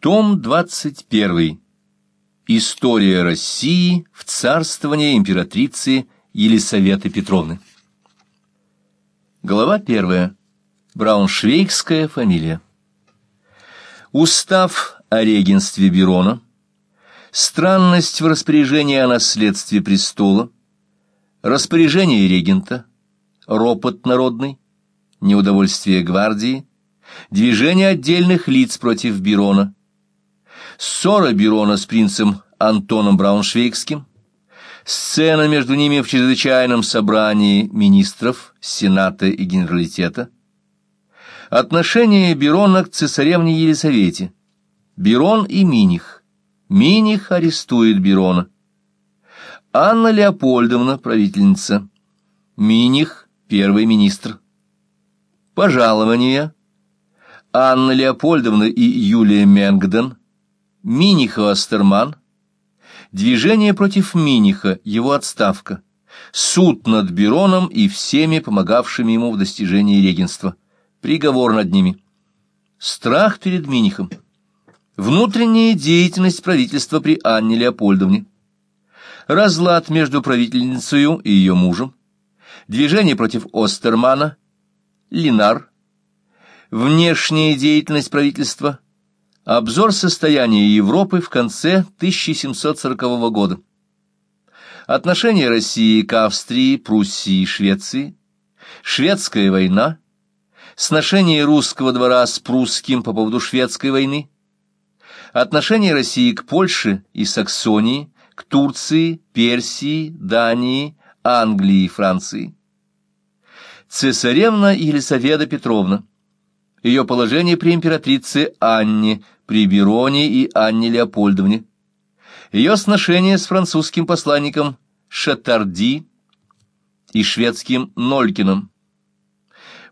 Том 21. История России в царствовании императрицы Елисаветы Петровны. Глава 1. Брауншвейгская фамилия. Устав о регенстве Берона. Странность в распоряжении о наследстве престола. Распоряжение регента. Ропот народный. Неудовольствие гвардии. Движение отдельных лиц против Берона ссора Берона с принцем Антоном Брауншвейгским, сцена между ними в чрезвычайном собрании министров, сената и генералитета, отношение Берона к цесаревне Елизавете, Берон и Миних, Миних арестует Берона, Анна Леопольдовна, правительница, Миних, первый министр, пожалования, Анна Леопольдовна и Юлия Менгден, Миниха Астерман, движение против Миниха, его отставка, суд над Бероном и всеми помогавшими ему в достижении регенства, приговор над ними, страх перед Минихом, внутренняя деятельность правительства при Анне Леопольдовне, разлад между правительницей и ее мужем, движение против Остермана, Линар, внешняя деятельность правительства – Обзор состояния Европы в конце 1740 года. Отношения России к Австрии, Пруссии и Швеции. Шведская война. Сношение русского двора с прусским по поводу шведской войны. Отношения России к Польше и Саксонии, к Турции, Персии, Дании, Англии и Франции. Цесаревна Елисавета Петровна ее положение при императрице Анне, при Бероне и Анне Леопольдовне, ее сношение с французским посланником Шатарди и шведским Нолькиным,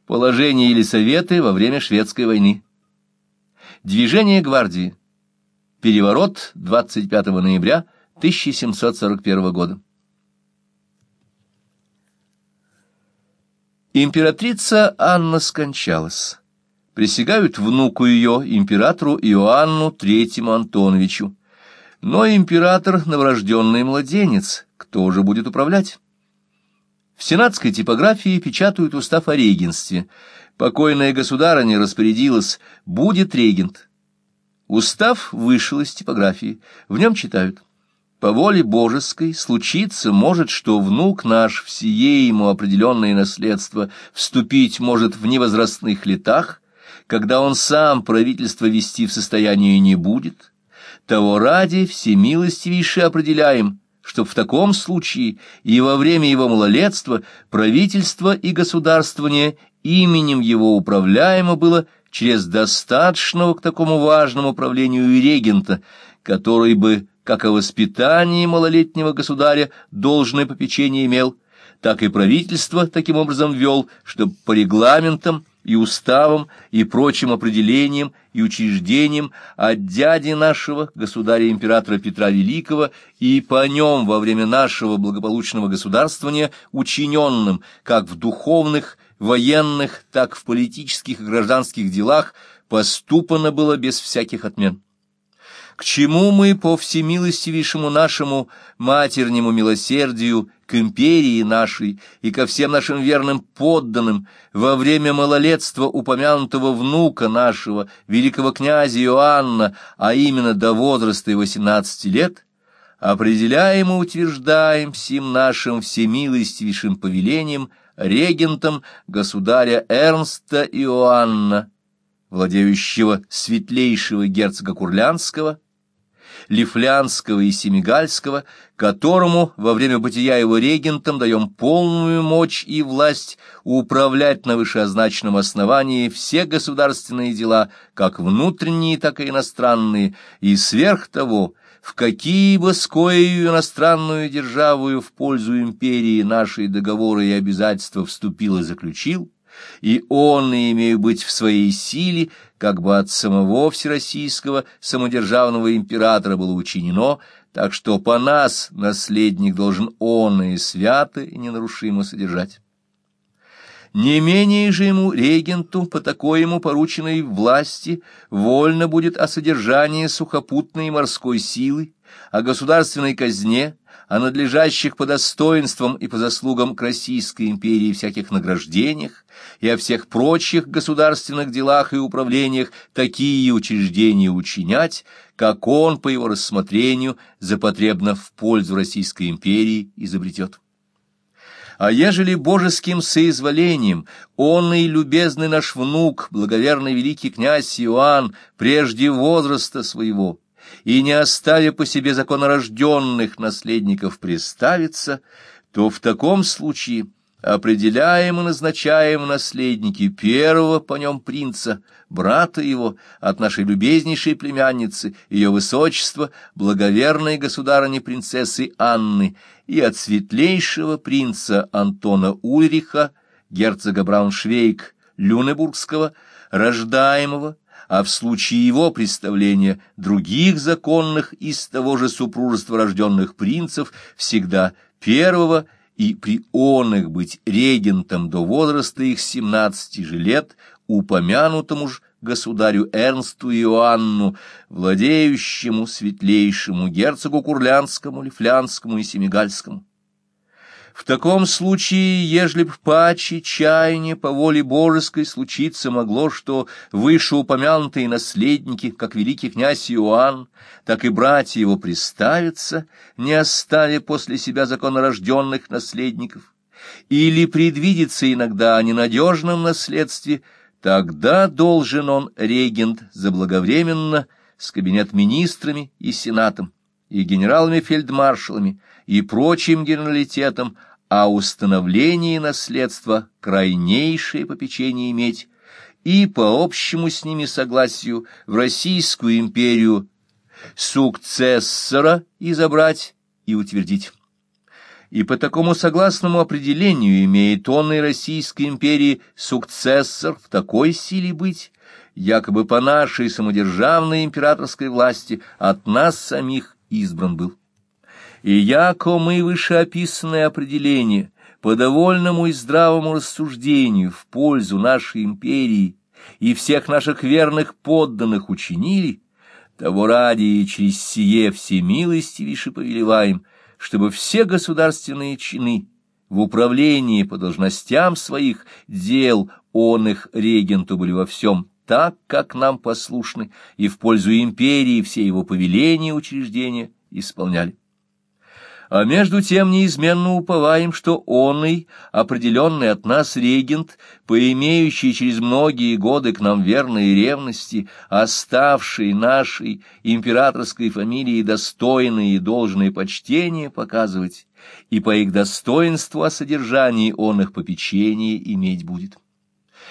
положение Елисаветы во время шведской войны, движение гвардии, переворот 25 ноября 1741 года. Императрица Анна скончалась присягают внуку ее, императору Иоанну Третьему Антоновичу. Но император — новорожденный младенец, кто же будет управлять? В сенатской типографии печатают устав о регенстве. Покойная государыня распорядилась, будет регент. Устав вышел из типографии, в нем читают. По воле божеской случится может, что внук наш в сие ему определенное наследство вступить может в невозрастных летах, когда он сам правительство вести в состоянии не будет, того ради всемилостивейше определяем, что в таком случае и во время его малолетства правительство и государствование именем его управляемо было через достаточного к такому важному правлению и регента, который бы, как о воспитании малолетнего государя, должное попечение имел, так и правительство таким образом вел, чтобы по регламентам и уставом, и прочим определениям и учреждениям от дяди нашего, государя-императора Петра Великого, и по нем во время нашего благополучного государствования учиненным, как в духовных, военных, так в политических и гражданских делах, поступано было без всяких отмен к чему мы по всемилостивейшему нашему матернему милосердию к империи нашей и ко всем нашим верным подданным во время малолетства упомянутого внука нашего, великого князя Иоанна, а именно до возраста его семнадцати лет, определяем и утверждаем всем нашим всемилостивейшим повелением регентом государя Эрнста Иоанна, владеющего светлейшего герцога Курлянского, Лифлянского и Семигальского, которому во время бытия его регентом даем полную мощь и власть управлять на вышеозначенном основании все государственные дела, как внутренние, так и иностранные, и сверх того, в какие бы скоею иностранную державу в пользу империи наши договоры и обязательства вступил и заключил, и он, имею быть в своей силе, как бы от самого всероссийского самодержавного императора было учинено, так что по нас наследник должен он и свято и ненарушимо содержать. Не менее же ему, регенту, по такой ему порученной власти, вольно будет о содержании сухопутной и морской силы, о государственной казне, о надлежащих по достоинствам и по заслугам к Российской империи всяких награждениях и о всех прочих государственных делах и управлениях такие учреждения учинять, как он, по его рассмотрению, запотребно в пользу Российской империи изобретет. А ежели божеским соизволением он и любезный наш внук, благоверный великий князь Иоанн, прежде возраста своего, и не оставя по себе законорожденных наследников приставиться, то в таком случае определяем и назначаем наследники первого по нем принца, брата его, от нашей любезнейшей племянницы, ее высочества, благоверной государыни принцессы Анны, и от светлейшего принца Антона Ульриха, герцога Брауншвейг, Люнебургского, рождаемого, а в случае его представления других законных из того же супружества рожденных принцев всегда первого и при оных быть регентом до возраста их семнадцати же лет, упомянутому ж государю Эрнсту Иоанну, владеющему светлейшему герцогу Курлянскому, Лифлянскому и Семигальскому. В таком случае, ежели б паче чаяния по воле божеской случиться могло, что вышеупомянутые наследники, как великий князь Иоанн, так и братья его приставятся, не оставя после себя законорожденных наследников, или предвидится иногда о ненадежном наследстве, тогда должен он, регент, заблаговременно с кабинет министрами и сенатом, и генералами-фельдмаршалами, и прочим генералитетом о установлении наследства крайнейшее попечение иметь, и по общему с ними согласию в Российскую империю сукцессора изобрать и утвердить. И по такому согласному определению имеет он и Российской империи сукцессор в такой силе быть, якобы по нашей самодержавной императорской власти от нас самих избран был. И яко мы вышеописанное определение по довольному и здравому рассуждению в пользу нашей империи и всех наших верных подданных учинили, того ради и через сие все милости всемилостивейше повелеваем, чтобы все государственные чины в управлении по должностям своих дел он их регенту были во всем так, как нам послушны, и в пользу империи все его повеления и учреждения исполняли а между тем неизменно уповаем, что он и, определенный от нас регент, поимеющий через многие годы к нам верные ревности, оставший нашей императорской фамилии достойные и должное почтение показывать, и по их достоинству о содержании он их попечения иметь будет.